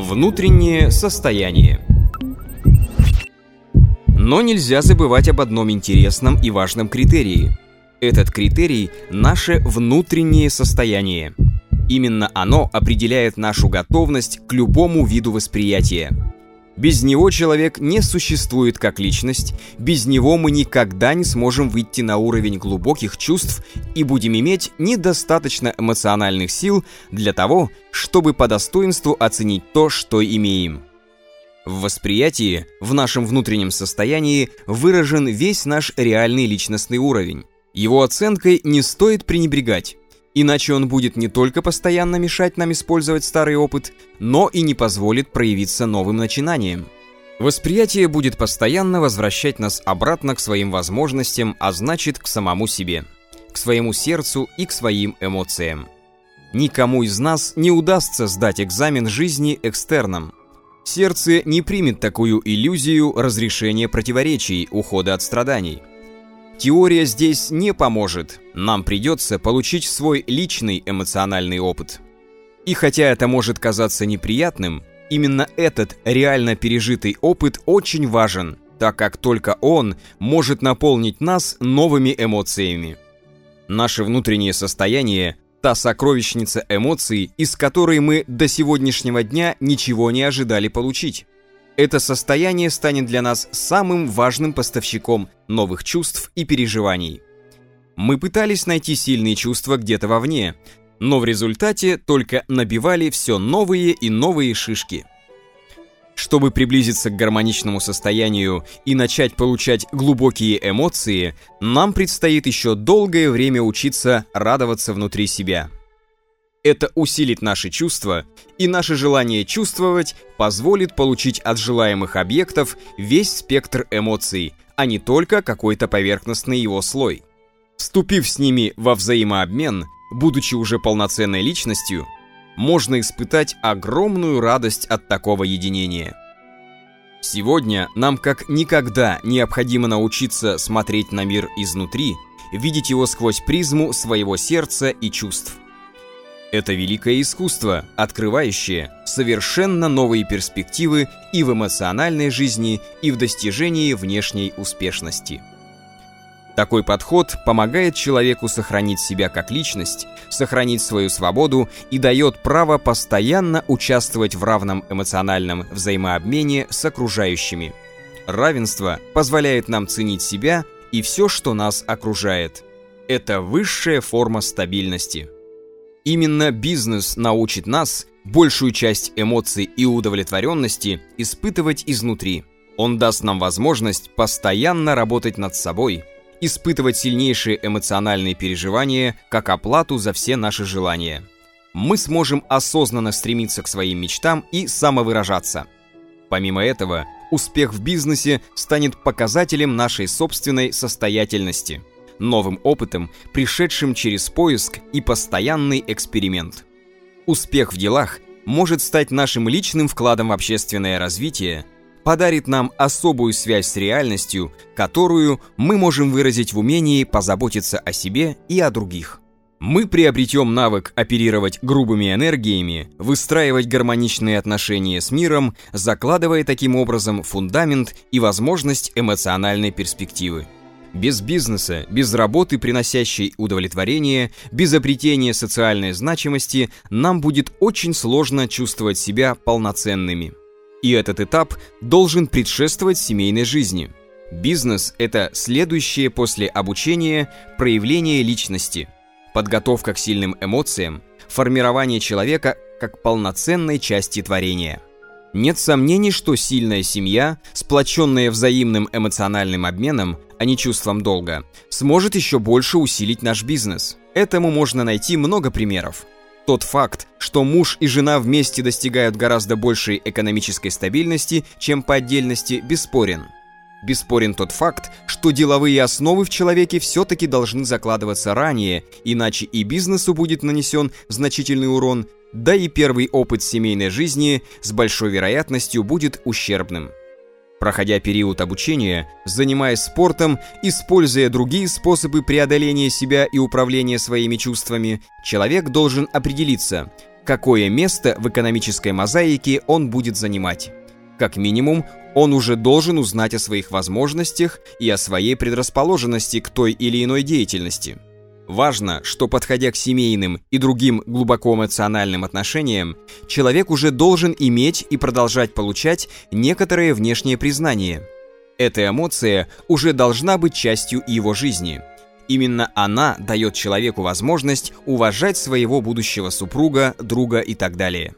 Внутреннее состояние Но нельзя забывать об одном интересном и важном критерии. Этот критерий – наше внутреннее состояние. Именно оно определяет нашу готовность к любому виду восприятия. Без него человек не существует как личность, без него мы никогда не сможем выйти на уровень глубоких чувств и будем иметь недостаточно эмоциональных сил для того, чтобы по достоинству оценить то, что имеем. В восприятии, в нашем внутреннем состоянии, выражен весь наш реальный личностный уровень. Его оценкой не стоит пренебрегать. Иначе он будет не только постоянно мешать нам использовать старый опыт, но и не позволит проявиться новым начинаниям. Восприятие будет постоянно возвращать нас обратно к своим возможностям, а значит к самому себе, к своему сердцу и к своим эмоциям. Никому из нас не удастся сдать экзамен жизни экстерном. Сердце не примет такую иллюзию разрешения противоречий, ухода от страданий – Теория здесь не поможет. Нам придется получить свой личный эмоциональный опыт. И хотя это может казаться неприятным, именно этот реально пережитый опыт очень важен, так как только он может наполнить нас новыми эмоциями. Наше внутреннее состояние – та сокровищница эмоций, из которой мы до сегодняшнего дня ничего не ожидали получить это состояние станет для нас самым важным поставщиком новых чувств и переживаний. Мы пытались найти сильные чувства где-то вовне, но в результате только набивали все новые и новые шишки. Чтобы приблизиться к гармоничному состоянию и начать получать глубокие эмоции, нам предстоит еще долгое время учиться радоваться внутри себя. Это усилит наши чувства, и наше желание чувствовать позволит получить от желаемых объектов весь спектр эмоций, а не только какой-то поверхностный его слой. Вступив с ними во взаимообмен, будучи уже полноценной личностью, можно испытать огромную радость от такого единения. Сегодня нам как никогда необходимо научиться смотреть на мир изнутри, видеть его сквозь призму своего сердца и чувств. Это великое искусство, открывающее совершенно новые перспективы и в эмоциональной жизни, и в достижении внешней успешности. Такой подход помогает человеку сохранить себя как личность, сохранить свою свободу и дает право постоянно участвовать в равном эмоциональном взаимообмене с окружающими. Равенство позволяет нам ценить себя и все, что нас окружает. Это высшая форма стабильности. Именно бизнес научит нас большую часть эмоций и удовлетворенности испытывать изнутри. Он даст нам возможность постоянно работать над собой, испытывать сильнейшие эмоциональные переживания как оплату за все наши желания. Мы сможем осознанно стремиться к своим мечтам и самовыражаться. Помимо этого, успех в бизнесе станет показателем нашей собственной состоятельности – новым опытом, пришедшим через поиск и постоянный эксперимент. Успех в делах может стать нашим личным вкладом в общественное развитие, подарит нам особую связь с реальностью, которую мы можем выразить в умении позаботиться о себе и о других. Мы приобретем навык оперировать грубыми энергиями, выстраивать гармоничные отношения с миром, закладывая таким образом фундамент и возможность эмоциональной перспективы. Без бизнеса, без работы, приносящей удовлетворение, без обретения социальной значимости, нам будет очень сложно чувствовать себя полноценными. И этот этап должен предшествовать семейной жизни. Бизнес – это следующее после обучения проявление личности, подготовка к сильным эмоциям, формирование человека как полноценной части творения – нет сомнений, что сильная семья, сплоченная взаимным эмоциональным обменом, а не чувством долга, сможет еще больше усилить наш бизнес. Этому можно найти много примеров. Тот факт, что муж и жена вместе достигают гораздо большей экономической стабильности, чем по отдельности, бесспорен. Бесспорен тот факт, что деловые основы в человеке все-таки должны закладываться ранее, иначе и бизнесу будет нанесен значительный урон, да и первый опыт семейной жизни с большой вероятностью будет ущербным. Проходя период обучения, занимаясь спортом, используя другие способы преодоления себя и управления своими чувствами, человек должен определиться, какое место в экономической мозаике он будет занимать. Как минимум, он уже должен узнать о своих возможностях и о своей предрасположенности к той или иной деятельности. Важно, что подходя к семейным и другим глубоко эмоциональным отношениям, человек уже должен иметь и продолжать получать некоторое внешнее признание. Эта эмоция уже должна быть частью его жизни. Именно она дает человеку возможность уважать своего будущего супруга, друга и так далее.